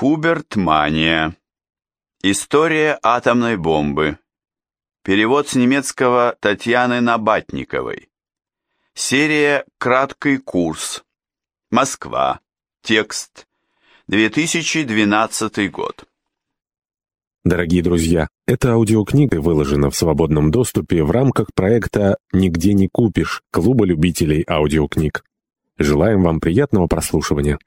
Хуберт Мания. История атомной бомбы. Перевод с немецкого Татьяны Набатниковой. Серия «Краткий курс». Москва. Текст. 2012 год. Дорогие друзья, эта аудиокнига выложена в свободном доступе в рамках проекта «Нигде не купишь» Клуба любителей аудиокниг. Желаем вам приятного прослушивания.